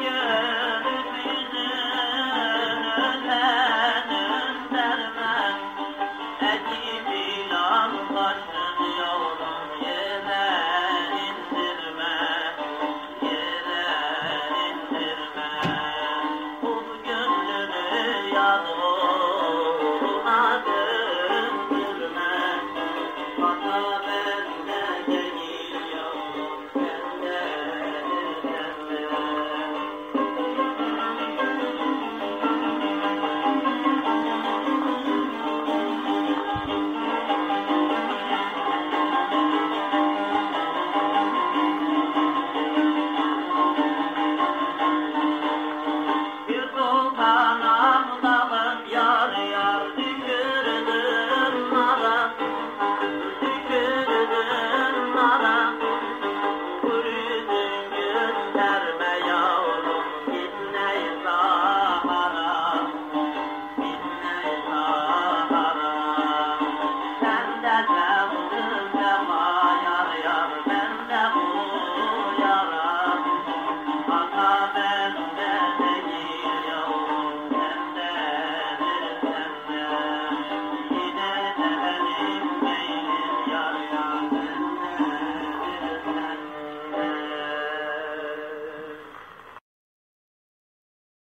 yeah.